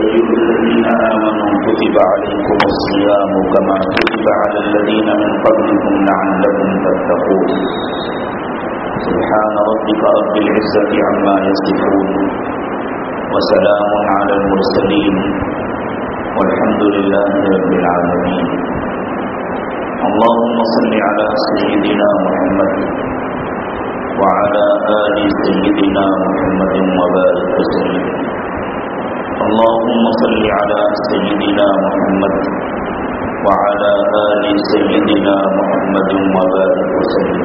أيها الذين آمنوا كتب عليكم الصيام كما كتب على الذين من قبلكم لعلكم تتقون. سبحان ربك رب العزة عما يصفون. وسلام على المرسلين. والحمد لله رب العالمين. اللهم صل على سيدنا محمد وعلى آل سيدنا محمد وبارك وسلم. اللهم صل على سيدنا محمد وعلى آل سيدنا محمد وبارك وسلم.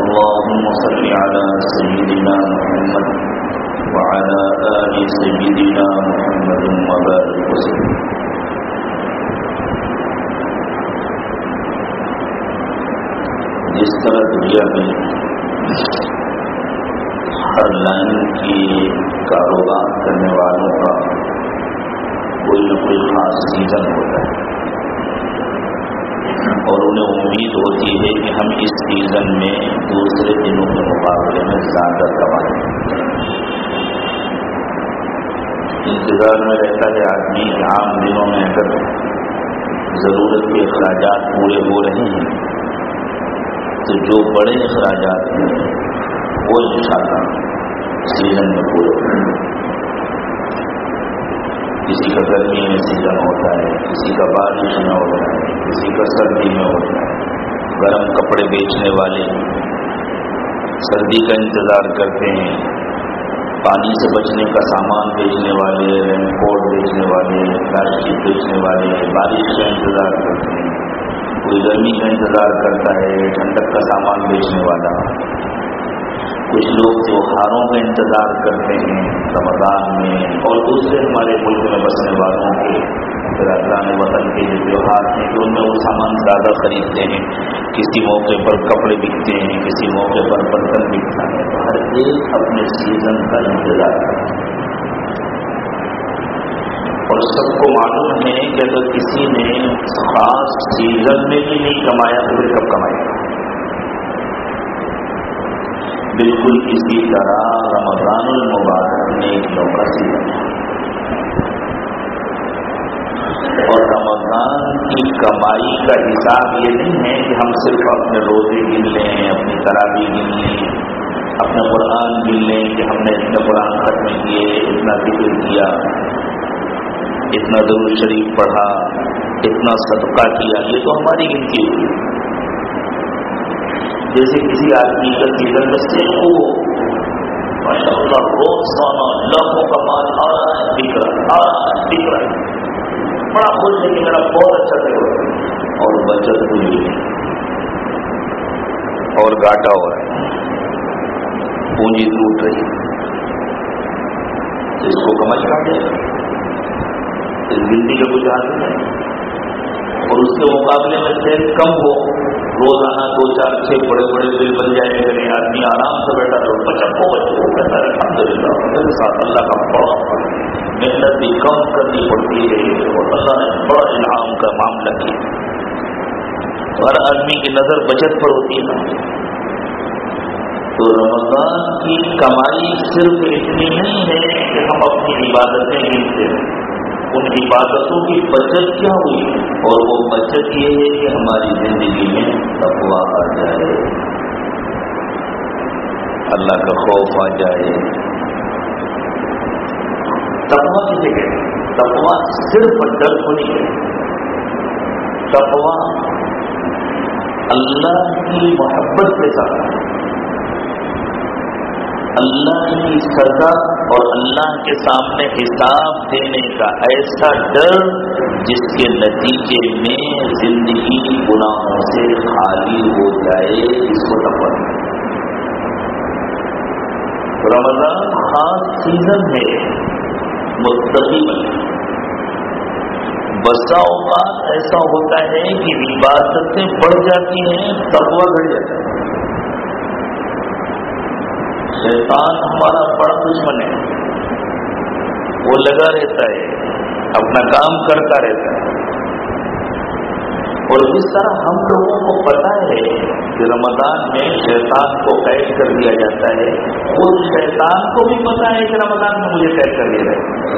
اللهم صل على سيدنا محمد وعلى آل سيدنا محمد وبارك وسلم. جس طرح دنیا میں ہر لائن کی کاروبار کرنے والوں کا کوئی نہ کوئی خاص سیزن ہوتا ہے۔ اور انہیں امید ہوتی ہے کہ ہم اس سیزن میں دوسرے دنوں کے مقابلے میں زیادہ کمائیں انتظار میں رہتا ہے آدمی، عام دنوں میں اگر ضرورت کے اخراجات پورے ہو رہے ہیں، تو جو بڑے اخراجات ہیں وہ انشاءاللہ سیزن میں پورے کسی کا گرمی میں سیزن ہوتا ہے، کسی کا بارش میں ہوتا ہے، کسی کا سردی میں ہوتا ہے۔ گرم کپڑے بیچنے والے سردی کا انتظار کرتے ہیں۔ پانی سے بچنے کا سامان بیچنے والے رین کوٹ بیچنے والے پلاسٹک بیچنے والے بارش کا انتظار کرتے ہیں۔ کوئی گرمی کا انتظار کرتا ہے، ٹھنڈک کا سامان بیچنے والا۔ کچھ لوگ تیوہاروں کا انتظار کرتے ہیں، رمضان میں، اور دوسرے ہمارے ملک میں بسنے والوں کے پھر وطن کے جو تیوہار ہیں، تو ان میں وہ سامان زیادہ خریدتے ہیں۔ کسی موقع پر کپڑے بکتے ہیں، کسی موقع پر برتن بکتا ہے تو ہر ایک اپنے سیزن کا انتظار کرتا ہے۔ اور سب کو معلوم ہے کہ اگر کسی نے خاص سیزن میں بھی نہیں کمایا تو پھر کب کمائے گا؟ بالکل اسی طرح رمضان المبارک میں ایک نوکا سیزن اور رمضان کی کمائی کا حساب یہ نہیں ہے کہ ہم صرف اپنے روزے گن لیں، اپنی ترابی گن لیں اپنا قرآن گن لیں کہ ہم نے اتنے قرآن ختم کیے، اتنا ذکر کیا، اتنا درود شریف پڑھا، اتنا صدقہ کیا، یہ تو ہماری گنتی ہوئی۔ جیسے کسی آدمی کا سیزن میں صرف وہ ماشاء اللہ روز سونا لاکھوں کا مال آ رہا ہے دکھ رہا آ رہا ہے دکھ رہا ہے۔ بڑا خوش ہے کہ میرا بہت اچھا دے اور بچت ہوئی ہے۔ اور گاٹا ہو رہا ہے۔ پونجی ٹوٹ رہی ہے۔ اس کو کمجھ کاٹے۔ اس گنتی کا کچھ حاصل ہے۔ اور اس کے مقابلے میں سیل کم ہو۔ روزانہ دو چار چھ بڑے بڑے بل بن جائے کریں آدمی آرام سے بیٹھا تو بچت ہو کہتا ہے الحمد للہ میرے ساتھ اللہ کا بڑا محنت بھی کم کرنی پڑتی ہے، اور اللہ نے بڑا انعام کا معاملہ کیا۔ ہر آدمی کی نظر بچت پر ہوتی ہے نا۔ تو رمضان کی کمائی صرف اتنی نہیں ہے کہ ہم اپنی عبادتیں گنتے ہیں ان عبادتوں کی بچت کیا ہوئی اور وہ بچت یہ ہے کہ ہماری زندگی میں تقوا آ جائے۔ اللہ کا خوف آ جائے۔ تقوا کسے کہتے ہیں؟ تقوا صرف ڈر کو نہیں کہتے۔ تقوا اللہ کی محبت کے ساتھ۔ اللہ کی سزا اور اللہ کے سامنے حساب دینے کا ایسا ڈر جس کے نتیجے میں زندگی گناہوں سے خالی ہو جائے اس کو تقوا رمضان خاص سیزن ہے مستقی بسا اوقات ایسا ہوتا ہے کہ عبادتیں بڑھ جاتی ہیں تقوا گھٹ جاتا ہے۔ شیطان ہمارا بڑا دشمن ہے۔ وہ لگا رہتا ہے، اپنا کام کرتا رہتا ہے۔ اور جس طرح ہم لوگوں کو پتا ہے کہ رمضان میں شیطان کو قید کر دیا جاتا ہے اس شیطان کو بھی پتا ہے کہ رمضان میں مجھے قید کر دیا جائے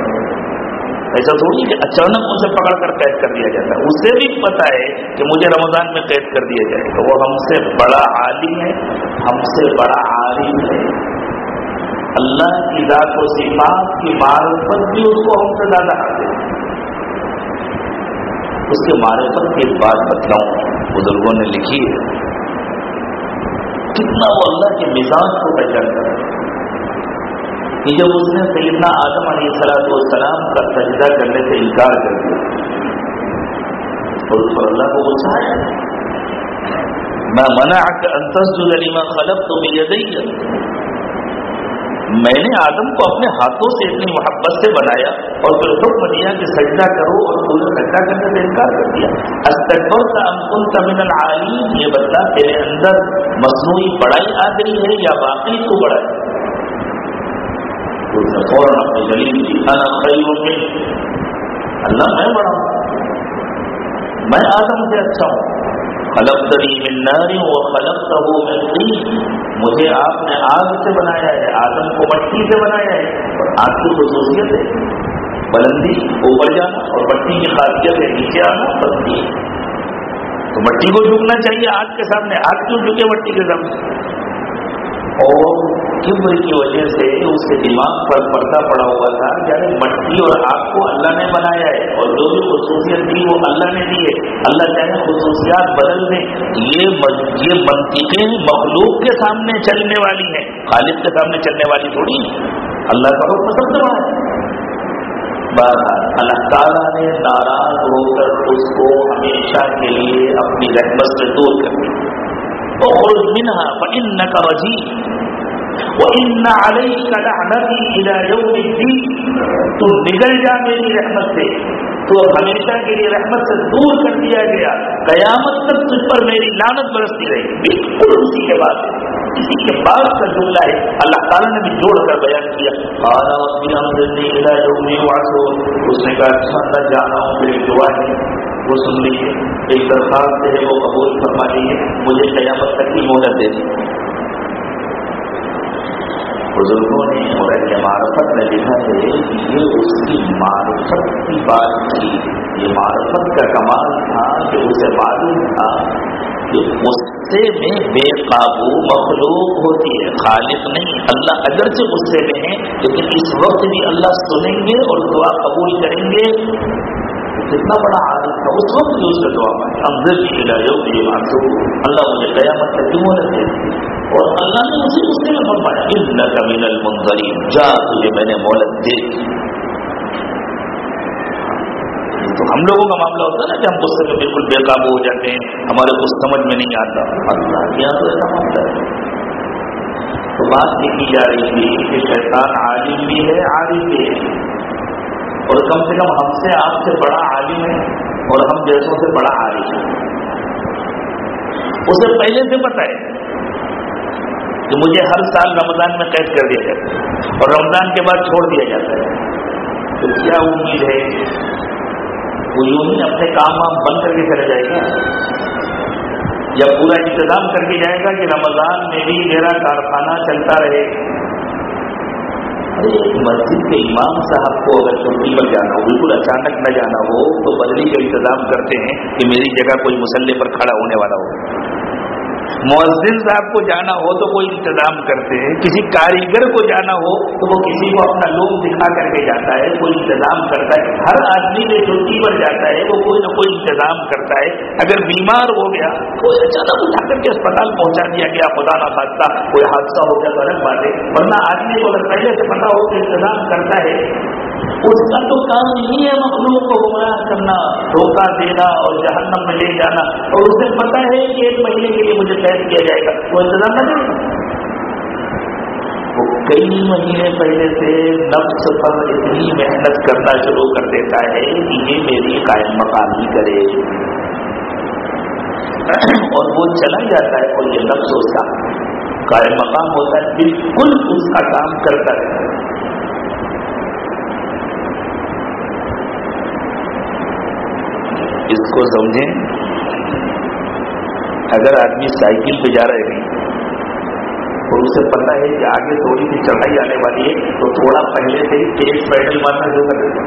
ایسا تھوڑی کہ اچانک اسے پکڑ کر قید کر دیا جاتا ہے۔ اسے بھی پتا ہے کہ مجھے رمضان میں قید کر دیا جائے تو وہ ہم سے بڑا عالم ہے، ہم سے بڑا عالم ہے۔ اللہ کی ذات و صفات کی معرفت بھی اس کو ہم سے زیادہ حاصل ہے۔ اس کے معرفت کی ایک بات بتاؤں بزرگوں نے لکھی ہے۔ کتنا وہ اللہ کے مزاج کو پہچان کر کہ جب اس نے سیدنا آدم علیہ سلاۃ والسلام کا سجدہ کرنے سے انکار کر دیا اور اس پر اللہ کو غصہ ہے میں منع انتظ علیما خلق تو بھی میں نے آدم کو اپنے ہاتھوں سے اتنی محبت سے بنایا اور پھر حکم دیا کہ سجدہ کرو اور تم نے سجدہ کرنے سے انکار کر دیا۔ استقبل کا انکن تمن العالم یہ بدلا تیرے اندر مصنوعی بڑائی آ گئی ہے یا باقی تو بڑا ہے فوراً اپنی دلیل کی، انا خیر میں اللہ میں بڑا ہوں۔ میں آدم سے اچھا ہوں۔ خلق من نار و خلق من طین. مجھے آپ نے آگ سے بنایا ہے، آدم کو مٹی سے بنایا ہے اور آگ کی خصوصیت ہے۔ بلندی، اوپر جانا اور مٹی کی خاصیت ہے، نیچے آنا، بلندی۔ تو مٹی کو جھکنا چاہیے آگ کے سامنے۔ آگ کیوں جھکے مٹی کے سامنے؟ اور کبر کی وجہ سے اس کے دماغ پر پردہ پڑا ہوا تھا یعنی مٹی اور آگ کو اللہ نے بنایا ہے اور جو بھی خصوصیت دی وہ اللہ نے دی ہے۔ اللہ چاہے خصوصیات بدل دیں، یہ یہ منطقیں مخلوق کے سامنے چلنے والی ہیں۔ خالد کے سامنے چلنے والی تھوڑی اللہ کا بہت پسند ہوا ہے۔ بہرحال، اللہ تعالیٰ نے ناراض ہو کر اس کو ہمیشہ کے لیے اپنی رحمت سے دور کر دیا۔ اخرج منها فإنك رجيم. وإن عليك لعنتي إلى يوم الدين. تو نگل جا میری رحمت سے. تو ہمیشہ کے لیے رحمت سے دور کر دیا گیا. قیامت تک تجھ پر میری لانت برستی رہی بالکل اسی کے بعد. اسی کے بعد کا جملہ ہے. اللہ تعالیٰ نے بھی جوڑ کر بیان کیا. اس نے کہا اچھا جانا ہوں، میری دعا ہے. وہ سن لیجیے ایک درخواست ہے، وہ قبول فرما لیجیے مجھے قیامت تک کی مہلت دے دی بزرگوں نے اور معرفت میں لکھا ہے کہ یہ اس کی معرفت کی بات تھی۔ یہ معرفت کا کمال تھا کہ اسے معلوم تھا کہ غصے میں بے قابو مخلوق ہوتی ہے، خالق نہیں۔ اللہ اگرچہ غصے میں ہے، لیکن اس وقت بھی اللہ سنیں گے اور دعا قبول کریں گے۔ کتنا بڑا عادت تھا، اس وقت بھی اس کا دعا پائے افضل کی علاجوں کی بات اللہ مجھے قیامت تک کیوں رکھے اور اللہ نے مجھے اس نے فرمایا ان کا من المنظرین جا تجھے میں نے مولت دے۔ تو ہم لوگوں کا معاملہ ہوتا ہے نا کہ ہم غصے میں بالکل بے قابو ہو جاتے ہیں، ہمارے کچھ سمجھ میں نہیں آتا۔ اللہ کیا تو ایسا معاملہ ہے۔ تو بات یہ کی جا رہی تھی کہ شیطان عالم بھی ہے، عالم بھی ہے۔ اور کم سے کم ہم سے آپ سے بڑا عالم ہے اور ہم جیسوں سے بڑا عالم ہے۔ اسے پہلے سے پتا ہے کہ مجھے ہر سال رمضان میں قید کر دیا جاتا ہے اور رمضان کے بعد چھوڑ دیا جاتا ہے۔ تو کیا امید ہے؟ وہ یوں ہی اپنے کام وام بند کر کے چلے جائے گا؟ یا پورا انتظام کر کے جائے گا کہ رمضان میں بھی میرا کارخانہ چلتا رہے؟ ایک مسجد کے امام صاحب کو اگر چھٹی پر جانا ہو، بالکل اچانک نہ جانا ہو، تو بدلی کا انتظام کرتے ہیں کہ میری جگہ کوئی مسلح پر کھڑا ہونے والا ہو۔ مؤذن صاحب کو جانا ہو تو کوئی انتظام کرتے ہیں، کسی کاریگر کو جانا ہو تو وہ کسی کو اپنا لوگ دکھا کر کے جاتا ہے، کوئی انتظام کرتا ہے۔ ہر آدمی جو چھٹی پر جاتا ہے، وہ کوئی نہ کوئی انتظام کرتا ہے۔ اگر بیمار ہو گیا، کوئی اچانک اٹھا کر کے اسپتال پہنچا دیا گیا، خدا نہ خاصہ کوئی حادثہ ہو گیا تو الگ بات ہے۔ ورنہ آدمی کو اگر پہلے سے پتا ہو کہ انتظام کرتا ہے۔ اس کا تو کام ہی ہے مخلوق کو گمراہ کرنا، دھوکہ دینا اور جہنم میں لے جانا۔ اور اسے پتا ہے کہ ایک مہینے کے لیے مجھے قید کیا جائے گا۔ وہ انتظام نہ وہ کئی مہینے پہلے سے نفس پر اتنی محنت کرنا شروع کر دیتا ہے کہ یہ میری قائم مقامی کرے۔ اور وہ چلا جاتا ہے اور یہ نفس اس کا قائم مقام ہوتا ہے، بالکل اس کا کام کرتا ہے۔ اس کو سمجھیں، اگر آدمی سائیکل پہ جا رہے ہیں اور اسے پتا ہے کہ آگے تھوڑی سی چڑھائی آنے والی ہے، تو تھوڑا پہلے سے ہی تیز پیڈل مارنا شروع کر دیتا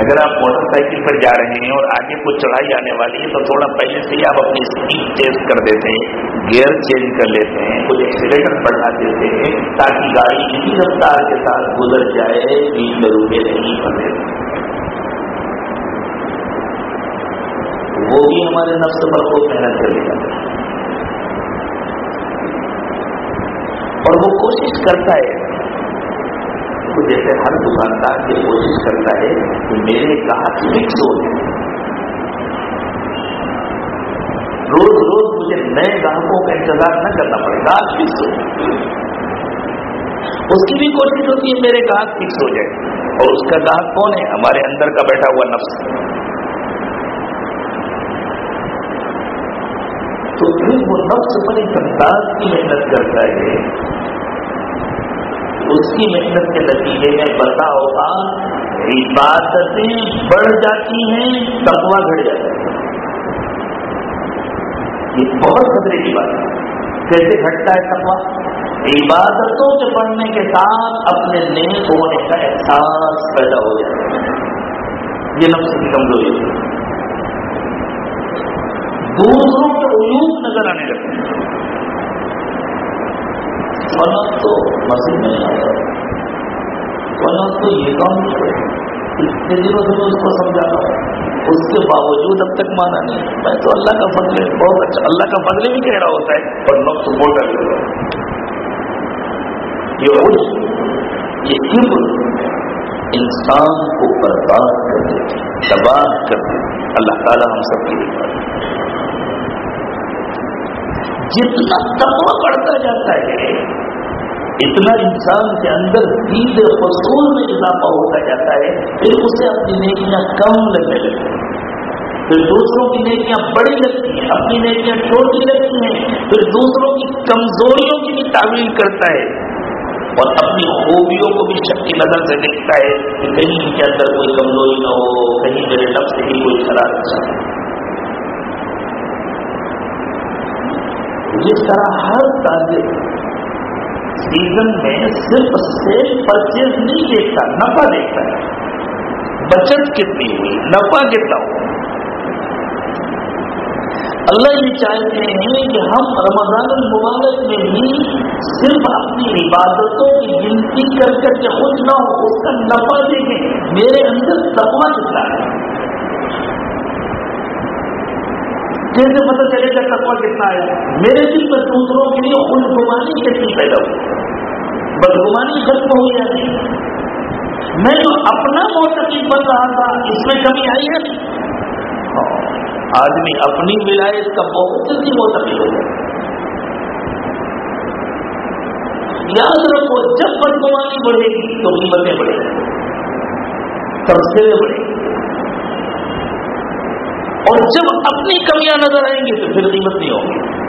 اگر آپ موٹر سائیکل پر جا رہے ہیں اور آگے کچھ چڑھائی آنے والی ہے، تو تھوڑا پہلے سے ہی آپ اپنی اسپیڈ چینج کر دیتے ہیں، گیئر چینج کر لیتے ہیں کچھ ایکسیلیٹر بڑھا دیتے ہیں، تاکہ گاڑی اسی رفتار کے ساتھ گزر جائے بیچ میں روپے نہیں پڑے وہ بھی ہمارے نفس پر خوب محنت کر لیا اور وہ کوشش کرتا ہے۔ جیسے ہر دکاندار یہ کوشش کرتا ہے کہ میرے گاہک فکس ہو جائے روز روز مجھے نئے گاہکوں کا انتظار نہ کرنا پڑے گاہک فکس ہو جائے اس کی بھی کوشش ہوتی ہے میرے گاہک فکس ہو جائے۔ اور اس کا گاہک کون ہے؟ ہمارے اندر کا بیٹھا ہوا نفس تو پھر وہ نفس بڑی انداز کی محنت کرتا ہے۔ اس کی محنت کے نتیجے میں بتا ہوگا عبادتیں بڑھ جاتی ہیں تقوا گھٹ جاتا ہے۔ یہ بہت خطرے کی بات ہے۔ کیسے گھٹتا ہے تقوا عبادتوں کے پڑھنے کے ساتھ اپنے نیک ہونے کا احساس پیدا ہو جاتا ہے۔ یہ نفس کی کمزوری ہے۔ دوسروں عیوب نظر آنے ہیں فلاں تو مسجد میں آیا۔ فلاں تو یہ کام اتنے دنوں سے میں اس کو سمجھا رہا ہوں۔ اس کے باوجود اب تک مانا نہیں۔ میں تو اللہ کا فضل بہت اچھا۔ اللہ کا فضل بھی کہہ رہا ہوتا ہے۔ اور لوگ سپورٹ کر رہا یہ خوش یہ کبر انسان کو برباد کر دیتے تباہ کر دیتے اللہ تعالیٰ ہم سب کے لیے۔ جتنا تقوی بڑھتا جاتا ہے، اتنا انسان کے اندر دید فصول میں اضافہ ہوتا جاتا ہے، پھر اسے اپنی نیکیاں کم لگنے لگتی ہیں۔ پھر دوسروں کی نیکیاں بڑی لگتی ہیں، اپنی نیکیاں چھوٹی لگتی ہیں، پھر دوسروں کی کمزوریوں کی بھی تعویل کرتا ہے۔ اور اپنی خوبیوں کو بھی شک کی نظر سے دیکھتا ہے کہ کہیں ان کے اندر کوئی کمزوری نہ ہو، کہیں میرے لفظ ہی کوئی خراب نہ ہو۔ جس طرح ہر تاجر سیزن میں صرف سیل پرچیز نہیں دیکھتا، نفع دیکھتا ہے۔ بچت کتنی ہوئی، نفع کتنا ہوا؟ اللہ یہ چاہتے ہیں کہ ہم رمضان المبارک میں ہی صرف اپنی عبادتوں کی گنتی کر کر کے خود نہ ہو، اس کا نفع دیکھیں۔ میرے اندر تقوا کتنا ہے؟ کیسے پتہ چلے گا تقوا کتنا ہے۔ میرے دل میں دوسروں کے لیے خود گمانی پیدا ہوئی۔ بدگمانی ختم ہو یا میں جو اپنا موسیقی بن رہا تھا، اس میں کمی آئی ہے۔ آدمی اپنی ولایت کا بہت جلدی موسیقی ہو جائے یاد رکھو، جب بدگمانی بڑھے گی تو قیمتیں بڑھے گی، تبصرے بڑھے گی اور جب اپنی کمیاں نظر آئیں گی تو پھر قیمت نہیں ہوگی۔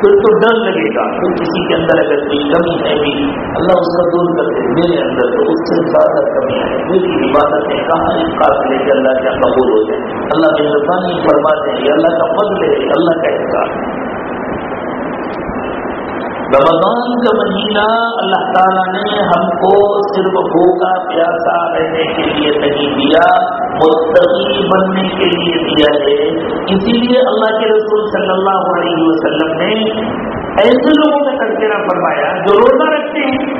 پھر تو ڈر لگے گا۔ پھر کسی کے اندر اگر کوئی کمی ہے بھی، اللہ اس کا دور کر دے۔ میرے اندر تو اس سے زیادہ کمی ہے میری عبادت ہے کہاں اس قابل کے اللہ کیا قبول ہو جائے اللہ مہربانی فرما دیں اللہ کا فضل ہے۔ اللہ کا احساس ہے۔ رمضان کا مہینہ اللہ تعالیٰ نے ہم کو صرف بھوکا پیاسا رہنے کے لیے نہیں دیا مستقی بننے کے لیے دیا ہے۔ اسی لیے اللہ کے رسول صلی اللہ علیہ وسلم نے ایسے لوگوں کا تذکرہ فرمایا جو روزہ رکھتے ہیں۔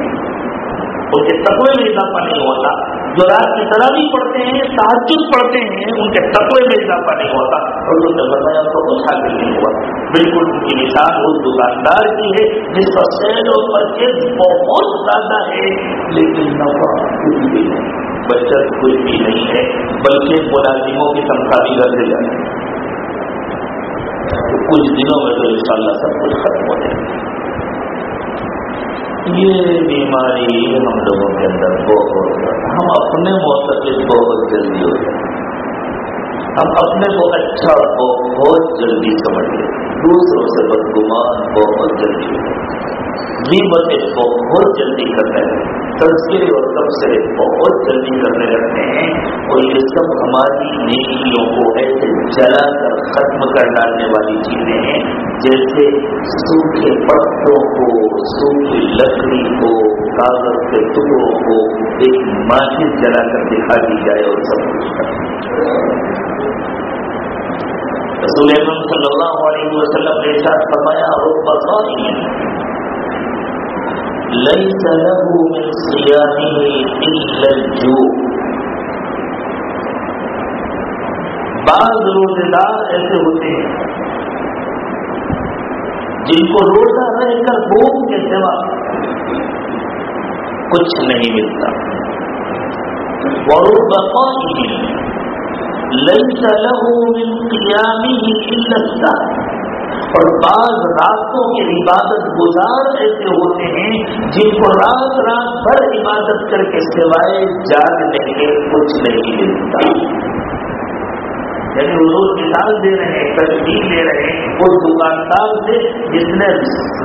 ان کے تقوی میں اضافہ نہیں ہوتا جو رات کی تراوی پڑھتے ہیں تعجد پڑھتے ہیں، ان کے تقوی میں اضافہ نہیں ہوتا اور جو نے بتایا تو کچھ حاصل نہیں ہوا۔ بالکل ان کی مثال اس دکاندار کی ہے، جس کا سیل اور پرچیز بہت زیادہ ہے، لیکن نفع کچھ بھی نہیں بچت کچھ بھی نہیں ہے، بلکہ ملازموں کی تنخواہ بھی گھر جاتی ہے۔ کچھ دنوں میں تو انشاءاللہ سب کچھ ختم ہو جائے گا۔ یہ بیماری ہم لوگوں کے اندر بہت ہم اپنے موسم بہت جلدی ہو جائیں ہم اپنے کو اچھا بہت جلدی سمجھ لیتے دوسروں سے بدگمان بہت جلدی ہو جائے باتیں بہت جلدی کرتے ہیں تذکرے اور تبصرے بہت جلدی کرنے لگتے ہیں اور یہ سب ہماری نیکیوں کو ایسے جلا کر ختم کر ڈالنے والی چیزیں ہیں، جیسے سوکھے پتوں کو، سوکھی لکڑی کو، کاغذ کے ٹکڑوں کو ایک ماہر جلا کر دکھا دی جائے اور سب کچھ رسول صلی اللہ علیہ وسلم نے ساتھ فرمایا اور بتا ليس له من صيامه إلا الجوع. بعض روزے دار ایسے ہوتے ہیں جن کو روزہ رہ کر بھوک کے سوا کچھ نہیں ملتا۔ اور لئی له من قيامه إلا الساعة۔ اور بعض راتوں کے عبادت گزار ایسے ہوتے ہیں جن کو رات رات بھر عبادت کر کے سوائے جاگنے کے کچھ نہیں ملتا۔ یعنی روز مثال دے رہے ہیں تجدید دے رہے ہیں اس دکاندار سے جس نے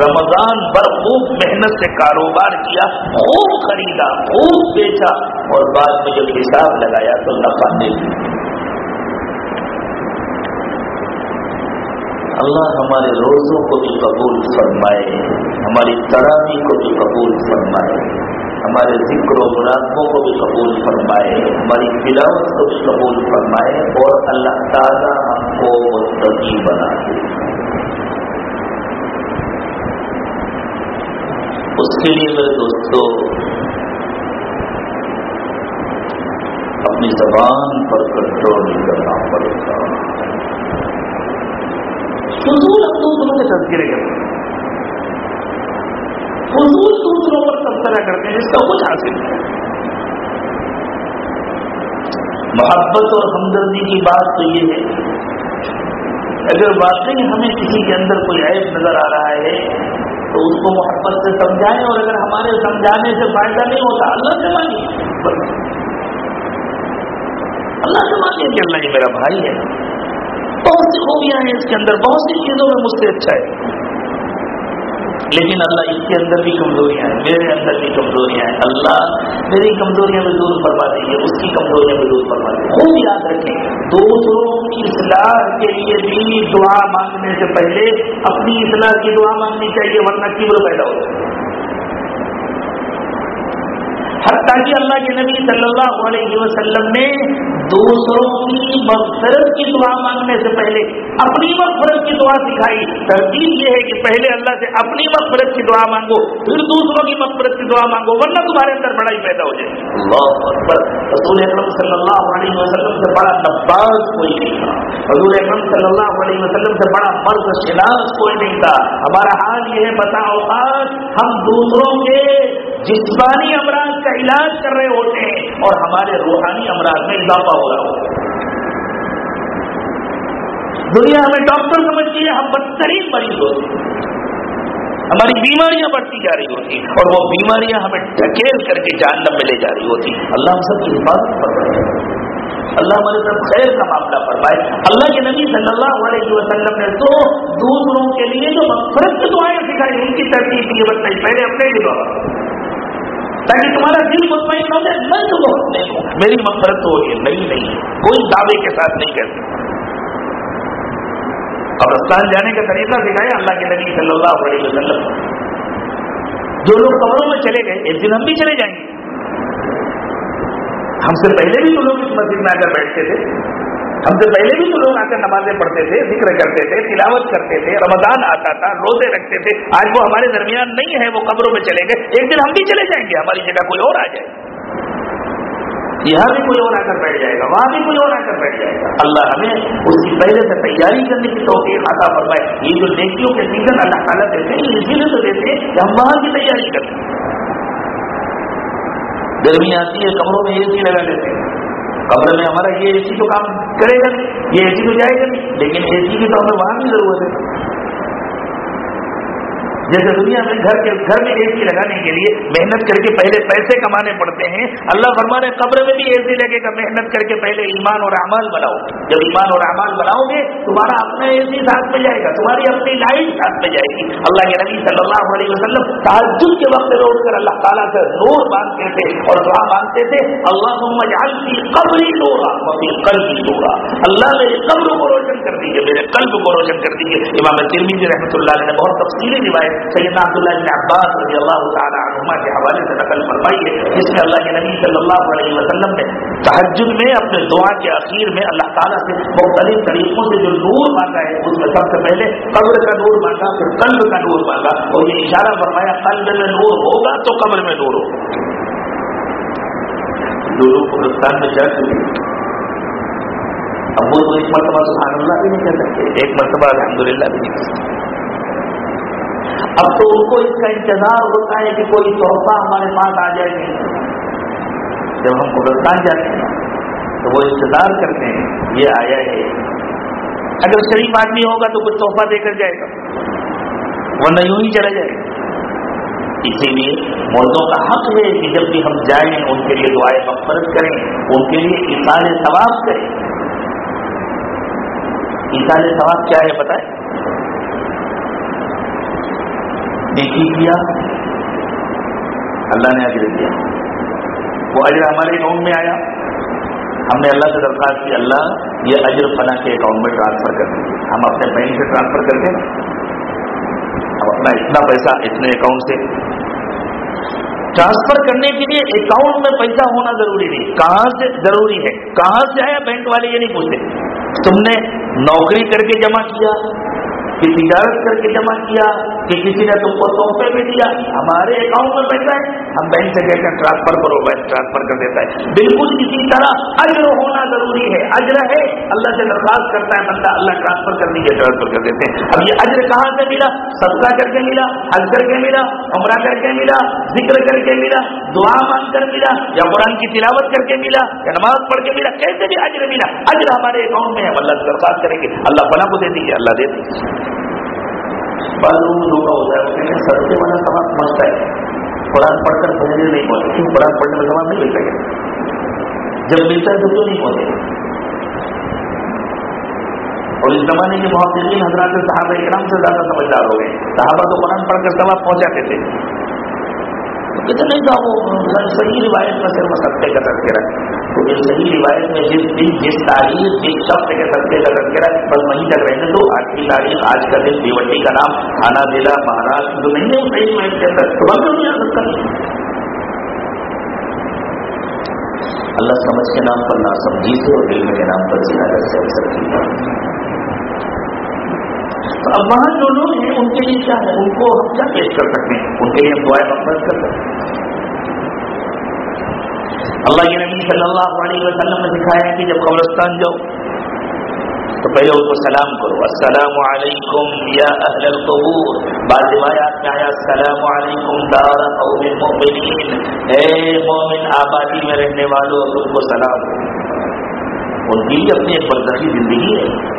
رمضان پر خوب محنت سے کاروبار کیا، خوب خریدا، خوب بیچا اور بعد میں جب حساب لگایا تو نفع نہیں اللہ ہمارے روزوں کو بھی قبول فرمائے، ہماری تراوی کو بھی قبول فرمائے، ہمارے ذکر و مراقبوں کو بھی قبول فرمائے، ہماری تلاوت کو بھی قبول فرمائے اور اللہ تعالیٰ ہم کو مستقی بنا دے۔ اس کے لیے میرے دوستوں اپنی زبان پر کنٹرول کرنا پڑے گا۔ فضول اب دوسروں کے تذکرے کرتے ہیں فضول دوسروں پر تبصرہ کرتے ہیں جس کا کچھ حاصل نہیں. محبت اور ہمدردی کی بات تو یہ ہے، اگر واقعی ہمیں کسی کے اندر کوئی عیب نظر آ رہا ہے، تو اس کو محبت سے سمجھائیں، اور اگر ہمارے سمجھانے سے فائدہ نہیں ہوتا، اللہ سے مانیے اللہ سے مانیے کہ اللہ یہ میرا بھائی ہے۔ بہت سی خوبیاں ہیں اس کے اندر، بہت سی چیزوں میں مجھ سے اچھا ہے۔ لیکن اللہ اس کے اندر بھی کمزوریاں ہیں، میرے اندر بھی کمزوریاں ہیں۔ اللہ میری کمزوریاں بھی دور فرما دیجیے اس کی کمزوریاں بھی دور فرما دیجیے خوب یاد رکھیں، دوسروں کی اصلاح کے لیے بھی دعا مانگنے سے پہلے اپنی اصلاح کی دعا مانگنی چاہیے، ورنہ کیبر پیدا ہو حتیٰ کہ اللہ کے نبی صلی اللہ علیہ وسلم نے دوسروں کی مغفرت کی دعا مانگنے سے پہلے اپنی مغفرت کی دعا سکھائی۔ ترتیب یہ ہے کہ پہلے اللہ سے اپنی مغفرت کی دعا مانگو پھر دوسروں کی مغفرت کی دعا مانگو ورنہ تمہارے اندر بڑا ہی پیدا ہو جائے اللہ اکبر۔ رسول اکرم صلی اللہ علیہ وسلم سے بڑا نباز کوئی نہیں تھا۔ حضور اکرم صلی اللہ علیہ وسلم سے بڑا مرد شناس کوئی نہیں تھا۔ ہمارا حال یہ ہے بتا اوقات ہم دوسروں کے جسمانی امراض کا علاج کر رہے ہوتے ہیں اور ہمارے روحانی امراض میں اضافہ ہو رہا ہوتا دنیا ہمیں ڈاکٹر سمجھتی ہے ہم بدترین مریض ہوتے ہیں۔ ہماری بیماریاں بڑھتی جا رہی ہوتی اور وہ بیماریاں ہمیں ڈھکیل کر کے جہنم میں لے جا رہی ہوتی اللہ ہم سب کی حفاظت کر رہے ہیں اللہ ہمارے سب خیر کا معاملہ فرمائے۔ اللہ کے نبی صلی اللہ علیہ وسلم نے تو دوسروں کے لیے جو مغفرت کی دعائیں سکھائی، ان کی ترتیب یہ بتائی پہلے اپنے لیے دعا۔ تاکہ تمہارا دل مطمئن ہو جائے میں تو بہت نہیں ہوں میری مفرت تو ہوگی نہیں نہیں۔ کوئی دعوے کے ساتھ نہیں کر سکتا قبرستان جانے کا طریقہ سکھایا اللہ کے نبی صلی اللہ علیہ وسلم۔ جو لوگ قبروں میں چلے گئے، ایک دن ہم بھی چلے جائیں گے۔ ہم سے پہلے بھی تو لوگ اس مسجد میں آ کر بیٹھتے تھے۔ ہم سے پہلے بھی تو لوگ آ کر نمازیں پڑھتے تھے، ذکر کرتے تھے، تلاوت کرتے تھے، رمضان آتا تھا، روزے رکھتے تھے، آج وہ ہمارے درمیان نہیں ہے، وہ قبروں میں چلے گئے، ایک دن ہم بھی چلے جائیں گے، ہماری جگہ کوئی اور آ جائے۔ یہاں بھی کوئی اور آ کر بیٹھ جائے گا، وہاں بھی کوئی اور آ کر بیٹھ جائے گا۔ اللہ ہمیں اس کی پہلے سے تیاری کرنے کی توقع عطا فرمائے۔ یہ جو نیکیوں کے سیزن اللہ تعالیٰ دیتے ہیں اسی لیے تو دیتے ہیں کہ ہم وہاں کی تیاری کرتے ہیں گرمی آتی ہے کمروں میں اے سی لگا دیتے ہیں۔ قبر میں ہمارا یہ اے سی تو کام کرے گا یہ اے سی تو جائے گا لیکن اے سی کی تو ہمیں وہاں بھی ضرورت ہے۔ جیسے دنیا میں گھر کے گھر میں اے سی لگانے کے لیے محنت کر کے پہلے پیسے کمانے پڑتے ہیں۔ اللہ فرمانے قبر میں بھی اے سی لگے گا، محنت کر کے پہلے ایمان اور اعمال بناؤ۔ جب ایمان اور اعمال بناؤ گے، تمہارا اپنا اے سی ساتھ میں جائے گا، تمہاری اپنی لائٹ ساتھ میں جائے گی۔ اللہ کے نبی صلی اللہ علیہ وسلم تحجد کے وقت میں اٹھ کر اللہ تعالیٰ سے نور مانگتے تھے اور دعا مانگتے تھے اللہ محمد قبری نورا قلبی نورا۔ اللہ میرے قبر کو روشن کر دیجیے میرے قلب کو روشن کر دیجیے امام ترمیز رحمۃ اللہ نے بہت تفصیلی روایت سیدنا عبداللہ بن عباس رضی اللہ تعالیٰ عنہما کے حوالے سے نقل فرمائی ہے جس میں اللہ کے نبی صلی اللہ علیہ وسلم نے تحجد میں اپنے دعا کے اخیر میں اللہ تعالیٰ سے مختلف طریقوں سے جو نور مانگا ہے، اس میں سب سے پہلے قبر کا نور مانگا پھر قلب کا نور مانگا اور یہ اشارہ فرمایا، قلب میں نور ہوگا تو قبر میں نور ہوگا۔ جو لوگ ہندوستان میں چڑھ چکے اب وہ ایک مرتبہ سبحان اللہ بھی نہیں کہہ سکتے، ایک مرتبہ الحمد للہ بھی نہیں کہہ سکتے۔ اب تو ان کو اس کا انتظار ہوتا ہے کہ کوئی تحفہ ہمارے پاس آ جائے گی جب ہم قبرستان جاتے ہیں، تو وہ انتظار کرتے ہیں، یہ آیا ہے۔ اگر شریف آدمی ہوگا تو کچھ تحفہ دے کر جائے گا۔ ورنہ یوں ہی چلا جائے گا۔ اسی لیے مردوں کا حق ہے کہ جب بھی ہم جائیں، ان کے لیے دعائیں مفرت کریں، ان کے لیے اثار ثواب کریں۔ اثار ثواب کیا ہے بتائیں نیکی کیا اللہ نے اجر دیا۔ وہ اجر ہمارے اکاؤنٹ میں آیا۔ ہم نے اللہ سے درخواست کی، اللہ، یہ اجر فنا کے اکاؤنٹ میں ٹرانسفر کر دیجیے ہم اپنے بینک سے ٹرانسفر کر دیں۔ ہم اپنا اتنا پیسہ اتنے اکاؤنٹ سے۔ ٹرانسفر کرنے کے لیے اکاؤنٹ میں پیسہ ہونا ضروری نہیں۔ کہاں سے ضروری ہے؟ کہاں سے آیا بینک والے یہ نہیں پوچھتے۔ تم نے نوکری کر کے جمع کیا کہ تجارت کر کے جمع کیا کہ کسی نے تم کو تحفے میں دیا، ہمارے اکاؤنٹ میں پیسہ ہے، ہم بینک سے کہتے ہیں ٹرانسفر کرو بینک ٹرانسفر کر دیتا ہے۔ بالکل اسی طرح اجر ہونا ضروری ہے، اجر ہے، اللہ سے درخواست کرتا ہے بندہ، اللہ ٹرانسفر کر دیجیے ٹرانسفر کر دیتے ہیں۔ اب یہ اجر کہاں سے ملا؟ سبزہ کر کے ملا، حج کر کے ملا، عمرہ کر کے ملا، ذکر کر کے ملا، دعا مانگ کر ملا، یا قرآن کی تلاوت کر کے ملا، یا نماز پڑھ کے ملا، کیسے بھی اجر ملا؟ اجر ہمارے اکاؤنٹ میں ہے اللہ سے درخواست کریں گے، اللہ بنا کو دے دیجیے اللہ دے دیجیے بعض لوگوں دھوکا ہوتا ہے۔ وہ کہتے ہیں سستے سوال پہنچتا ہے۔ قرآن پڑھ کر پہنچنے نہیں پہنچے کیوں قرآن پڑھنے میں سوال نہیں مل سکے جب ملتا ہے تو کیوں نہیں پہنچے اور اس زمانے کے محافظین حضرات صحابہ اکرام سے زیادہ سمجھدار ہو گئے۔ صحابہ تو قرآن پڑھ کر سواب پہنچاتے تھے۔ کتنے کا وہ صحیح روایت میں صرف سستے کا تذکرہ تو صحیح روایت میں جس دن جس تاریخ جس شخص کے سستے کا تذکرہ بس وہیں تک رہنے دو، آج کی تاریخ، آج کا دن دیوٹی کا نام کھانا ضلع مہاراشٹر جو نہیں ہے، صحیح روایت کے اندر۔ تو بند نہیں آ سکتا اللہ سمجھ کے نام پر نہ سمجھی سے اور علم کے نام پر زیادہ سے اثر کی تو اب وہاں جو لوگ ہیں، ان کے لیے کیا ہے؟ ان کو ہم کیا پیش کر سکتے ہیں؟ ان کے لیے ہم دعائیں مقصد کر سکتے ہیں۔ اللہ کے نبی صلی اللہ علیہ وسلم نے دکھایا کہ جب قبرستان جاؤ، تو پہلے ان کو سلام کرو۔ السلام علیکم یا اہل القبور۔ بعض روایات میں آیا، السلام علیکم دار قوم المؤمنین۔ اے مومن آبادی جی، میں رہنے والوں تم کو سلام۔ ان کی اپنی ایک برزخی زندگی ہے۔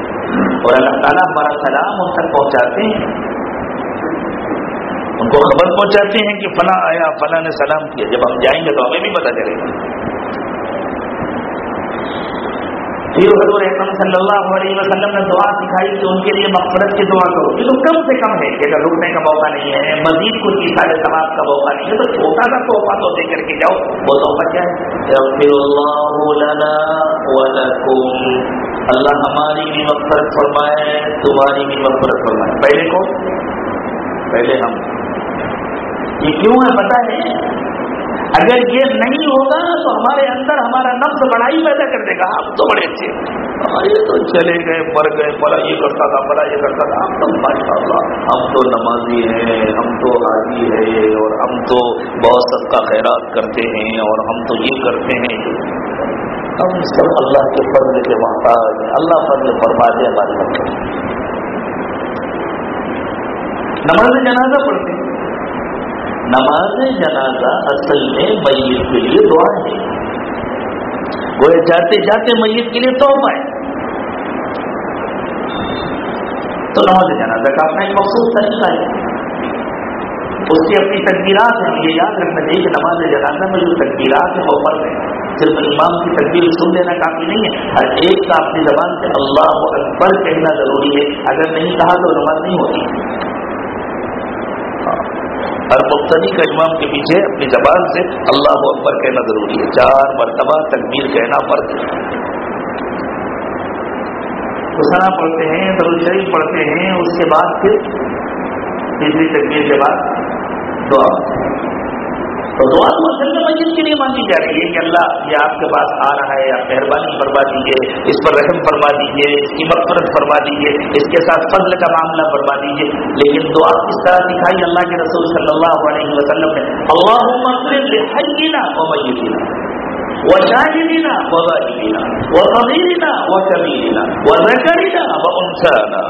اور اللہ تعالیٰ ہمارا سلام ان تک پہنچاتے ہیں۔ ان کو خبر پہنچاتے ہیں کہ فلاں آیا، فلاں نے سلام کیا۔ جب ہم جائیں گے تو ہمیں بھی پتا چلے گا۔ پھر حضور احمد صلی اللہ علیہ وسلم نے دعا سکھائی کہ ان کے لیے مغفرت کی دعا کرو۔ یہ تو کم سے کم ہے کہ اگر رکنے کا موقع نہیں ہے، مزید کچھ سارے سماج کا موقع نہیں ہے تو چھوٹا سا تحفہ تو دے کر کے جاؤ، وہ تحفہ کیا ہے؟ اللہ ہماری بھی مغفرت فرمائے، تمہاری بھی مغفرت فرمائے۔ پہلے کو پہلے ہم۔ یہ کیوں ہے؟ پتا ہے؟ اگر یہ نہیں ہوگا تو ہمارے اندر ہمارا نفس بڑائی پیدا کر دے گا۔ ہم تو بڑے اچھے یہ تو چلے گئے، مر گئے بڑا یہ کرتا تھا بڑا یہ کرتا تھا۔ ہم تو ماشاء اللہ، ہم تو نمازی ہیں، ہم تو حاضی ہے اور ہم تو بہت سب کا خیرات کرتے ہیں، اور ہم تو یہ کرتے ہیں۔ ہم سب اللہ کے فضل کے محتاج ہیں۔ اللہ فضل فرما دے ہماری نماز جنازہ پڑھتے ہیں۔ نماز جنازہ اصل میں میت کے لیے دعا ہے۔ وہ جاتے جاتے میت کے لیے تو ہے۔ تو نماز جنازہ کا اپنا ایک مخصوص طریقہ ہے۔ اس کی اپنی تقبیرات ہیں۔ یہ یاد رکھنا چاہیے کہ نماز جنازہ میں جو تقبیرات ہیں وہ فرق ہے صرف امام کی تقبیر سن لینا کافی نہیں ہے۔ ہر ایک کا اپنی زبان سے اللہ اکبر کہنا ضروری ہے۔ اگر نہیں کہا تو نماز نہیں ہوتی۔ ہر مبتدی کا امام کے پیچھے اپنی زبان سے اللہ اکبر کہنا ضروری ہے۔ چار مرتبہ تکبیر کہنا فرض ہے۔ سنا پڑھتے ہیں شریف پڑھتے ہیں، اس کے بعد پھر تیسری تکبیر کے بعد دعا۔ تو دعا تو اصل میں مسجد کے لیے مانگی جا رہی ہے کہ اللہ یہ آپ کے پاس آ رہا ہے، آپ مہربانی فرما دیجیے اس پر رحم فرما دیجیے اس کی مغفرت فرما دیجیے اس کے ساتھ فضل کا معاملہ فرما دیجیے لیکن دعا کس طرح دکھائی اللہ کے رسول صلی اللہ علیہ وسلم نے اللہ و وشاهدنا وغائبنا وصغيرنا وكبيرنا وذكرنا وانثانا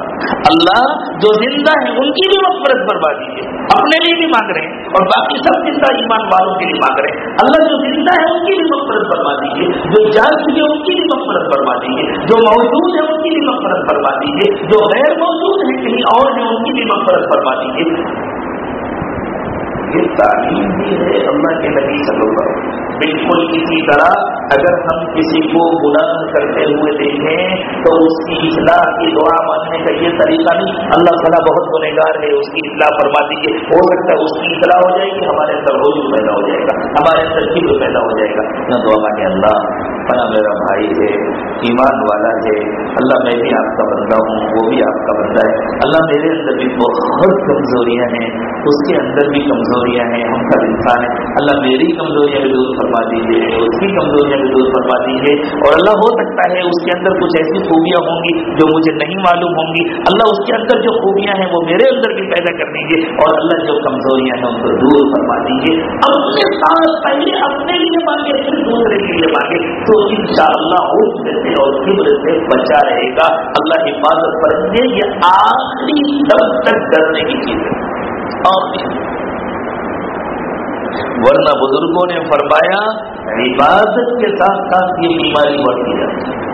اللہ جو زندہ ہے، ان کی بھی مغفرت فرما دیجیے اپنے لیے بھی مانگ رہے ہیں اور باقی سب زندہ ایمان والوں کے لیے مانگ رہے ہیں۔ اللہ جو زندہ ہے، ان کی بھی مغفرت فرما دیجیے جو جان چکے ان کی بھی مغفرت فرما دیجیے جو موجود ہے، ان کی بھی مغفرت فرما دیجیے جو غیر موجود ہے، کہیں اور ہیں، ان کی بھی مغفرت فرما دیجیے یہ تعلیم بھی ہے۔ اللہ کے نبی صلی اللہ علیہ وسلم بالکل اسی طرح اگر ہم کسی کو بلند کرتے ہوئے دیکھیں تو اس کی اصلاح کی دعا ماننے کا یہ طریقہ نہیں اللہ تعالیٰ بہت گنےگار ہے، اس کی اصلاح فرما دیجیے ہو سکتا ہے اس کی اصلاح ہو جائے گی ہمارے اندر روز پیدا ہو جائے گا، ہمارے اندر فکر پیدا ہو جائے گا۔ نہ دعا مانے اللہ فنا میرا بھائی ہے، ایمان والا ہے، اللہ میں بھی آپ کا بندہ ہوں، وہ بھی آپ کا بندہ ہے۔ اللہ میرے اندر بھی بہت کمزوریاں ہیں، اس کے اندر بھی کمزوریاں ہیں، ہم سب انسان ہیں۔ اللہ میری کمزوریاں بھی دور فرما دیجیے اس کی کمزوریاں بھی دور فرما دیجیے اور اللہ ہو سکتا ہے اس کے اندر کچھ ایسی خوبیاں ہوں گی جو مجھے نہیں معلوم ہوں گی۔ اللہ اس کے اندر جو خوبیاں ہیں وہ میرے اندر بھی پیدا کر دیجیے اور اللہ جو کمزوریاں ہیں ان کو دور فرما دیجیے اپنے ساتھ پہلے اپنے لیے مانگے، پھر دوسرے کے لیے مانگے۔ تو ان شاء اللہ سے اور قبر سے بچا رہے گا۔ اللہ حفاظت پر یہ آخری دم تک ڈرنے کی چیز ہے۔ اور ورنہ بزرگوں نے فرمایا عبادت کے ساتھ ساتھ یہ بیماری بڑھتی جاتی ہے۔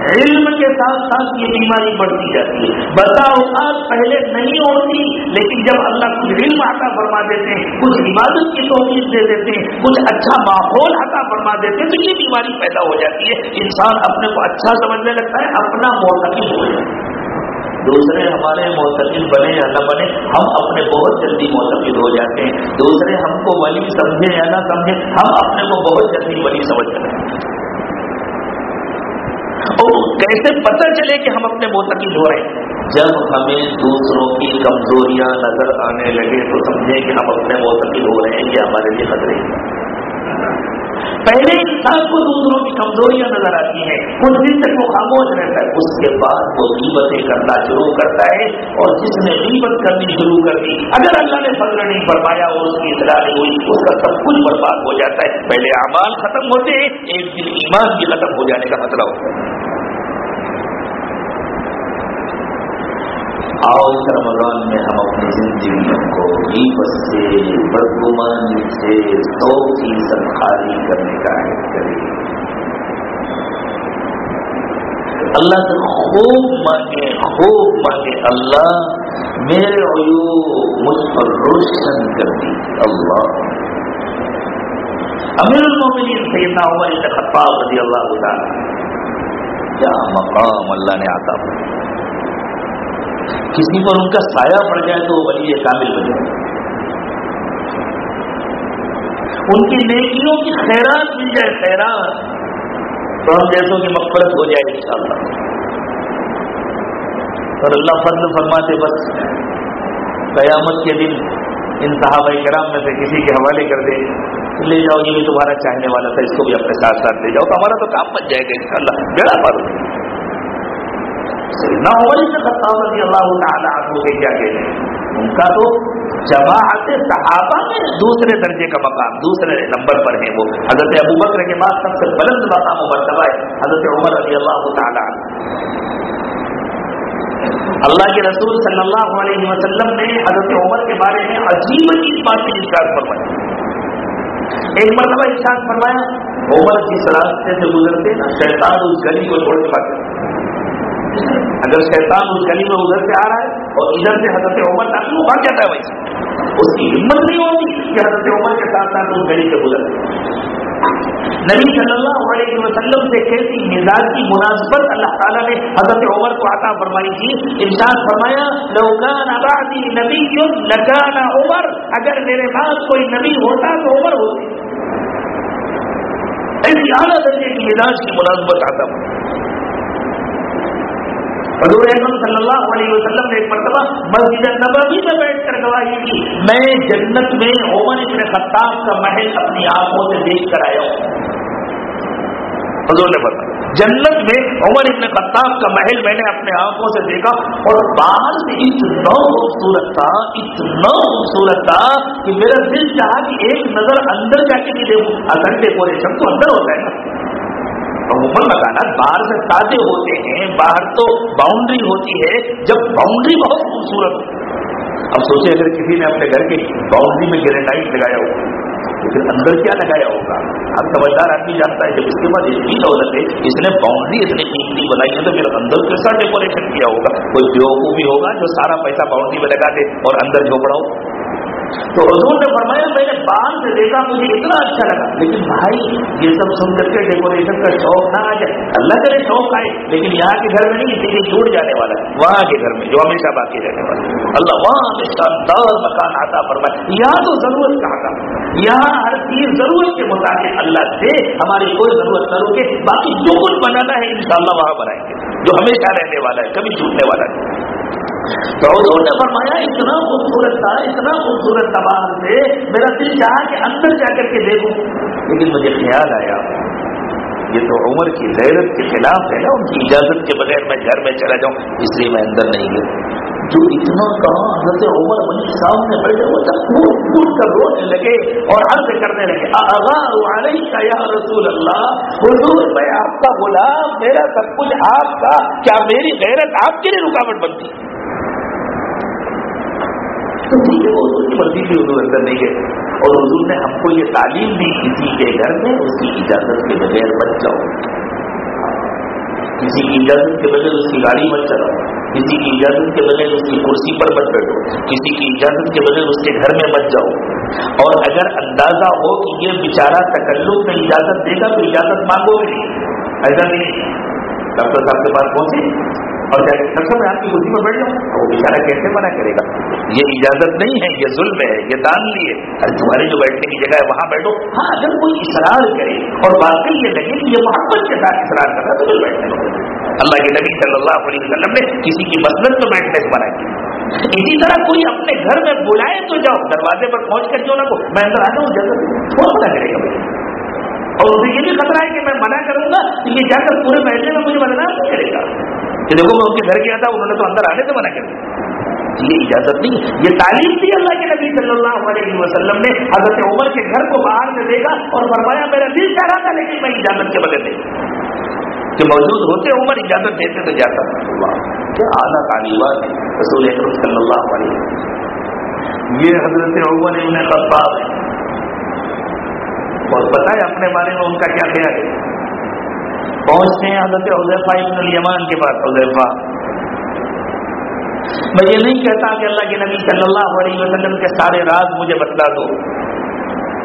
علم کے ساتھ ساتھ یہ بیماری بڑھتی جاتی ہے۔ بتا اوقات پہلے نہیں ہوتی، لیکن جب اللہ کچھ علم عطا فرما دیتے ہیں، کچھ عبادت کی توفیق دے دیتے ہیں، کچھ اچھا ماحول عطا فرما دیتے ہیں، تو یہ بیماری پیدا ہو جاتی ہے۔ انسان اپنے کو اچھا سمجھنے لگتا ہے، اپنا موقع ہو جاتا ہے۔ دوسرے ہمارے معتقد بنے یا نہ بنے، ہم اپنے بہت جلدی معتقد ہو جاتے ہیں۔ دوسرے ہم کو ولی سمجھے یا نہ سمجھے ہم اپنے کو بہت جلدی ولی سمجھتے ہیں۔ اور کیسے پتہ چلے کہ ہم اپنے معتقد ہو رہے ہیں؟ جب ہمیں دوسروں کی کمزوریاں نظر آنے لگے تو سمجھیں کہ ہم اپنے معتقد ہو رہے ہیں یہ ہمارے لیے خطرے پہلے انسان کو دوسروں کی کمزوریاں نظر آتی ہیں۔ کچھ دن تک وہ خاموش رہتا ہے۔ اس کے بعد وہ قیمتیں کرنا شروع کرتا ہے اور جس نے قیمت کرنی شروع کر دی، اگر اللہ نے فضل نہیں فرمایا اور اس کی اطلاع نہیں ہوئی، اس کا سب کچھ برباد ہو جاتا ہے۔ پہلے اعمال ختم ہوتے ہیں، ایک دن ایمان بھی ختم ہو جانے کا مطلب۔ ہوتا ہے آؤ اس رمضان میں ہم اپنی زندگیوں کو غیبت سے بدگمانی سے سو فیصد خالی کرنے کا عہد کریں۔ اللہ سے خوب مانگے خوب مانگے۔ اللہ میرے عیوب مجھ پر روشن کر دی اللہ۔ امیر المومنین سیدنا عمر خطاب رضی اللہ تعالی کیا مقام اللہ نے آتا ہو کسی پر ان کا سایہ پڑ جائے تو وہ ولی کامل بن جائے۔ ان کی نیکیوں کی خیرات مل جائے، خیرات۔ تو ہم جیسوں کی مقبرت ہو جائے انشاءاللہ۔ اور اللہ فضل فرماتے، بس قیامت کے دن ان صحابہ کرام میں سے کسی کے حوالے کر دے، لے جاؤ، یہ بھی تمہارا چاہنے والا تھا، اس کو بھی اپنے ساتھ ساتھ لے جاؤ۔ تو ہمارا تو کام بچ جائے گا ان شاء اللہ بڑا پارو نہ سے خطاب رضی اللہ تعالیٰ عنہ کے کیا کہتے ہیں؟ ان کا تو جماعت صحابہ میں دوسرے درجے کا مقام، دوسرے نمبر پر ہے وہ۔ حضرت ابو بکر کے بعد سب سے بلند مقام و مرتبہ ہے حضرت عمر رضی اللہ تعالیٰ اللہ کے رسول صلی اللہ علیہ وسلم نے حضرت عمر کے بارے میں عجیب عجیب باتیں اشار فرمائی۔ ایک مرتبہ اشار فرمایا، عمر جس راستے سے گزرتے نا، شیطان اس گلی کو چھوڑ کے پاتے اگر شیطان اس گلی میں ادھر سے آ رہا ہے اور ادھر سے حضرت عمر تک وہ بھاگ جاتا ہے ویسے اس کی ہمت نہیں ہوگی کہ حضرت عمر کے ساتھ ساتھ اس گلی سے گزر نبی صلی اللہ علیہ وسلم سے کیسی مزاج کی مناسبت اللہ تعالیٰ نے حضرت عمر کو عطا فرمائی تھی؟ ارشاد فرمایا لوکان آبادی نبی لگانا عمر، اگر میرے پاس کوئی نبی ہوتا تو عمر ہوتی۔ ایسی اعلیٰ درجے کی مزاج کی مناسبت آتا حضور احمد صلی اللہ علیہ وسلم نے ایک مرتبہ مسجد نبوی میں بیٹھ کر گواہی کی میں جنت میں عمر ابن خطاب کا محل اپنی آنکھوں سے دیکھ کر آیا ہوں۔ حضور نے بتا جنت میں عمر ابن خطاب کا محل میں نے اپنے آنکھوں سے دیکھا اور باہر سے اتنا خوبصورت تھا، اتنا خوبصورت تھا کہ میرا دل چاہا کہ ایک نظر اندر جا کے بھی دیکھوں۔ اصل ڈیکوریشن تو اندر ہوتا ہے نا۔ عموماً مکانات باہر سے تازے ہوتے ہیں، باہر تو باؤنڈری ہوتی ہے، جب باؤنڈری بہت خوبصورت اب سوچے اگر کسی نے اپنے گھر کی باؤنڈری میں گرینڈائٹ لگایا ہو لیکن اندر کیا لگایا ہوگا؟ اب سمجھدار آدمی جانتا ہے، جب اس کے بعد اتنی دولت ہے، اس نے باؤنڈری اتنی قیمتی بنائی ہے، تو پھر اندر کیسا ڈیکوریشن کیا ہوگا؟ کوئی بیوقوف بھی ہوگا جو سارا پیسہ باؤنڈری میں لگا دے اور اندر جھوپڑا ہو؟ تو حضور نے فرمایا، میں نے باہر سے دیکھا، مجھے اتنا اچھا لگا۔ لیکن بھائی، یہ سب سن کر کے ڈیکوریشن کا شوق نہ آ جائے۔ اللہ کرے شوق آئے، لیکن یہاں کے گھر میں نہیں، اسی لیے چھوٹ جانے والا ہے۔ وہاں کے گھر میں، جو ہمیشہ باقی رہنے والا اللہ وہاں ہمیشہ دور مکان آتا فرمائے۔ یہاں تو ضرورت کا آتا یہاں ہر چیز ضرورت کے مطابق اللہ سے ہماری کوئی ضرورت نہ روکے۔ باقی جو کچھ بنانا ہے، انشاءاللہ وہاں بنائیں گے۔ جو ہمیشہ رہنے والا ہے، کبھی چھوٹنے والا ہے تو حضور نے فرمایا، اتنا خوبصورت تھا، اتنا خوبصورت تھا باہر سے میرا دل چاہا کہ اندر جا کر کے دیکھوں۔ لیکن مجھے خیال آیا، یہ تو عمر کی غیرت کے خلاف ہے نا، ان کی اجازت کے بغیر میں گھر میں چلا جاؤں، اس لیے میں اندر نہیں گیا۔ جو اتنا کہا حضرت عمر وہی سامنے بیٹھے، وہ سب پھوٹ پھوٹ کر رونے لگے اور عرض کرنے لگے کا یا رسول اللہ حضور، میں آپ کا غلام، میرا سب کچھ آپ کا، کیا میری غیرت آپ کے لیے رکاوٹ بنتی؟ ہے تو ٹھیک ہے وہ کی مرضی تھی حضور اندر نہیں گئے اور حضور نے ہم کو یہ تعلیم دی کسی کے گھر میں اس کی اجازت کے بغیر بچ جاؤ۔ کسی کی اجازت کے بغیر اس کی گاڑی مت چلاؤ۔ کسی کی اجازت کے بغیر اس کی کرسی پر مت بیٹھو۔ کسی کی اجازت کے بغیر اس کے گھر میں مت جاؤ۔ اور اگر اندازہ ہو کہ یہ بیچارہ تکلف میں اجازت دے گا تو اجازت مانگو گے نہیں۔ ایسا نہیں۔ ڈاکٹر صاحب کے پاس پہنچے اور ڈاکٹر میں آپ کی کرسی پر بیٹھ جاؤں؟ وہ بیچارہ کیسے منع کرے گا؟ یہ اجازت نہیں ہے، یہ ظلم ہے، یہ دان لیے ارے تمہاری جو بیٹھنے کی جگہ ہے، وہاں بیٹھو۔ ہاں اگر کوئی اصرار کرے اور واقعی یہ لگے کہ یہ محبت کے ساتھ اصرار کر رہا ہے، تو پھر بیٹھنے اللہ کے نبی صلی اللہ علیہ وسلم نے کسی کی مسلط میں بیٹھنے سے منع کیا۔ اسی طرح کوئی اپنے گھر میں بلائے تو جاؤ، دروازے پر پہنچ کر کیوں نہ کو میں اندر آ جاؤں جگہ تھوڑا منع کرے گا اور اسے یہ بھی خطرہ ہے کہ میں منع کروں گا، یہ جا کر پورے محلے میں مجھے بدنام نہیں کرے گا۔ کہ دیکھو، میں ان کے گھر گیا تھا، انہوں نے تو اندر آنے سے منع کر دیا۔ یہ اجازت نہیں. یہ تعلیم تھی اللہ کے نبی صلی اللہ علیہ وسلم نے حضرت عمر کے گھر کو باہر سے دیکھا اور فرمایا، میرا دل چاہ رہا تھا لیکن میں اجازت کے بغیر نہیں۔ کہ موجود ہوتے عمر اجازت دیتے تو جاتا۔ کیا اعلیٰ تعلیمات رسول صلی اللہ علیہ وسلم۔ یہ حضرت عمر ابن خطاب ہے۔ اور پتہ ہے اپنے بارے میں ان کا کیا خیال ہے؟ پہنچتے ہیں حضرت حضیفہ ابن الیمان کے بعد حضیفہ میں یہ نہیں کہتا کہ اللہ کے نبی صلی اللہ علیہ وسلم کے سارے راز مجھے بتلا دو۔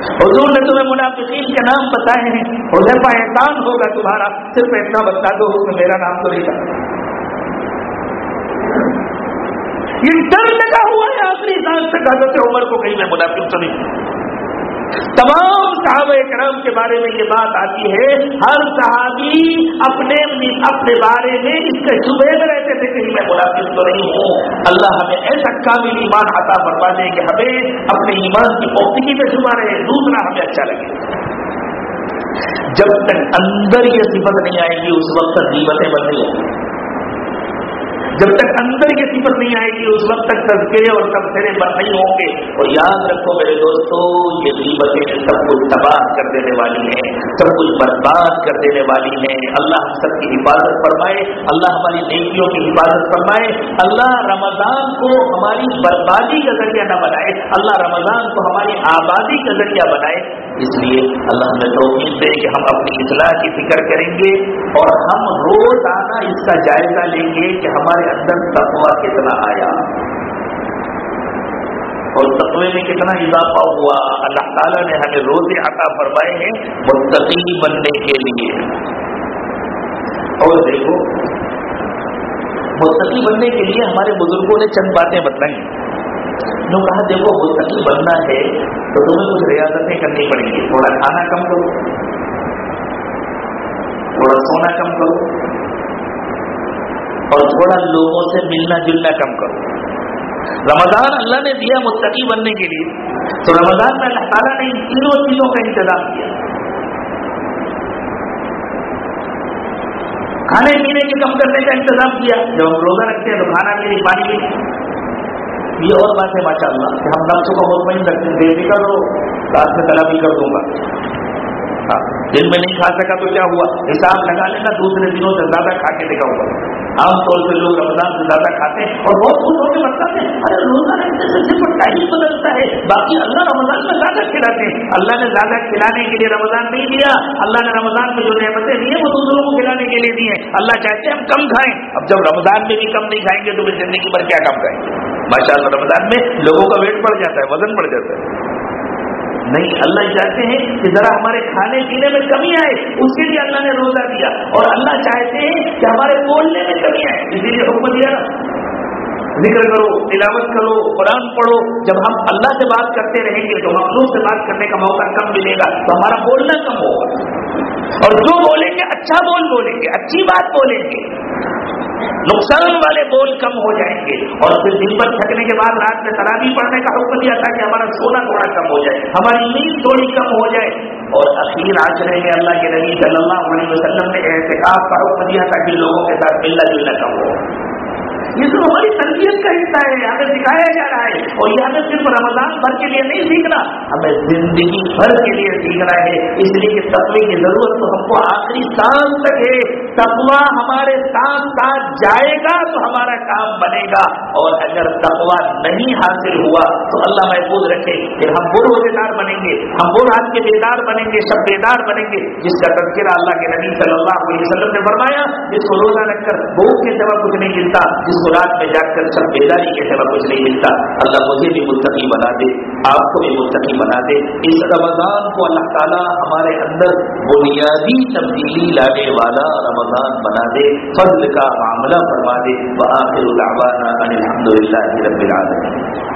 حضور نے تمہیں منافقین کے نام بتائے ہیں۔ حضیفہ احسان ہوگا تمہارا، صرف اتنا بتا دو کہ میرا نام تو نہیں تھا۔ یہ ڈر لگا ہوا ہے آخری سانس سے حضرت عمر کو کہیں میں منافق تو نہیں۔ تمام صحابہ کرام کے بارے میں یہ بات آتی ہے، ہر صحابی اپنے اپنے بارے میں اس کے صبح میں رہتے تھے کہ میں منافق تو نہیں ہوں۔ اللہ ہمیں ایسا کامل ایمان عطا فرما دے کہ ہمیں اپنے ایمان کی پوختگی میں چھپا رہے، دوسرا ہمیں اچھا لگے۔ جب تک اندر یہ صفت نہیں آئے گی، اس وقت تک قیمتیں بن نہیں ہوں جب تک اندر کی صفت نہیں آئے گی، اس وقت تک تذکرے اور تبصرے بند نہیں ہوں گے۔ اور یاد رکھو میرے دوستو، یہ قیمتیں سب کچھ تباہ کر دینے والی ہیں، سب کچھ برباد کر دینے والی ہیں۔ اللہ ہم سب کی حفاظت فرمائے، اللہ ہماری نیکیوں کی حفاظت فرمائے۔ اللہ رمضان کو ہماری بربادی کا ذریعہ نہ بنائے، اللہ رمضان کو ہماری آبادی کا ذریعہ بنائے۔ اس لیے اللہ ہمیں توفیق دے کہ ہم اپنی اطلاع کی فکر کریں گے اور ہم روز آنا اس کا جائزہ لیں گے کہ ہمارے اندر تقوا کتنا آیا اور تقوی میں کتنا اضافہ ہوا۔ اللہ تعالیٰ نے ہمیں روزے عطا فرمائے ہیں مستقی بننے کے لیے۔ اور دیکھو مستقی بننے کے لیے ہمارے بزرگوں نے چند باتیں بتائی جو کہا دیکھو مستقی بننا ہے تو تمہیں کچھ ریاستیں کرنی پڑیں گی۔ تھوڑا کھانا کم کرو۔ تھوڑا سونا کم کرو۔ اور تھوڑا لوگوں سے ملنا جلنا کم کرو۔ رمضان اللہ نے دیا مستقی بننے کے لیے۔ تو رمضان میں اللہ تعالیٰ نے ان تینوں چیزوں کا انتظام کیا۔ کھانے پینے کے کم کرنے کا انتظام کیا۔ جب ہم روزہ رکھتے ہیں تو کھانا پینے پانی بھی یہ اور بات ہے ماشاء اللہ کہ ہم نفس کو مطمئن رکھتے ہیں دیر نکل دو، رات میں تلا کر دوں گا۔ ہاں، دن میں نہیں کھا سکا تو کیا ہوا؟ حساب لگا لینا دوسرے دنوں سے زیادہ کھا کے دکھاؤں گا عام طور سے لوگ رمضان سے زیادہ کھاتے ہیں اور بہت خوش ہو کے بتاتے ہیں ارے، روزہ ٹائم بدلتا ہے۔ باقی اللہ رمضان میں زیادہ کھلاتے ہیں۔ اللہ نے زیادہ کھلانے کے لیے رمضان نہیں دیا۔ اللہ نے رمضان میں جو نعمتیں دی ہیں، وہ دوسروں کو کھلانے کے لیے دی ہیں۔ اللہ چاہتے ہیں ہم کم کھائیں۔ اب جب رمضان میں بھی کم نہیں کھائیں گے تو پھر زندگی پر کیا کم کھائیں گے؟ ماشاء اللہ رمضان میں لوگوں کا ویٹ بڑھ جاتا ہے، وزن بڑھ جاتا ہے۔ نہیں، اللہ چاہتے ہیں کہ ذرا ہمارے کھانے پینے میں کمی آئے، اس کے لیے اللہ نے روزہ دیا۔ اور اللہ چاہتے ہیں کہ ہمارے بولنے میں کمی آئے، اسی لیے حکم دیا ذکر کرو، تلاوت کرو، قرآن پڑھو۔ جب ہم اللہ سے بات کرتے رہیں گے تو مخلوق سے بات کرنے کا موقع کم ملے گا، تو ہمارا بولنا کم ہوگا۔ اور جو بولیں گے اچھا بول بولیں گے، اچھی بات بولیں گے۔ نقصان والے بول کم ہو جائیں گے۔ اور پھر دن بھر تھکنے کے بعد رات میں ترابی پڑھنے کا حکم دیا تھا کہ ہمارا سونا تھوڑا کم ہو جائے۔ ہماری نیند تھوڑی کم ہو جائے۔ اور اخیر آچرے میں اللہ کے نبی صلی اللہ علیہ وسلم نے احتکاب کا حکم دیا تھا کہ لوگوں کے ساتھ ملنا جلنا کم ہو۔ یہ تو ہماری تربیت کا حصہ ہے ہمیں سکھایا جا رہا ہے۔ اور یہ ہمیں صرف رمضان بھر کے لیے نہیں سیکھنا ہمیں زندگی بھر کے لیے سیکھنا ہے۔ اس لیے کہ تقوی کی ضرورت تو ہم کو آخری سال تک ہے۔ تقوا ہمارے ساتھ ساتھ جائے گا تو ہمارا کام بنے گا۔ اور اگر تقوا نہیں حاصل ہوا تو اللہ محفوظ رکھے۔ پھر ہم وہ روزے دار بنیں گے۔ ہم وہ رات کے بیدار بنیں گے سب بیدار بنیں گے۔ جس کا تذکرہ اللہ کے نبی صلی اللہ علیہ وسلم نے فرمایا، جس کو روزہ رکھ کر بہت کے سبب کچھ نہیں ملتا، جس کو رات میں جا کر سب بیداری کے سوا کچھ نہیں ملتا۔ اللہ مجھے بھی مستقی بنا دے، آپ کو بھی مستقی بنا دے۔ اس رمضان کو اللہ تعالیٰ ہمارے اندر بنیادی تبدیلی لانے والا رمضان بنا دے۔ فضل کا معاملہ فرما دے۔ وہاں دعوانا ان الحمد للہ رب العالمین۔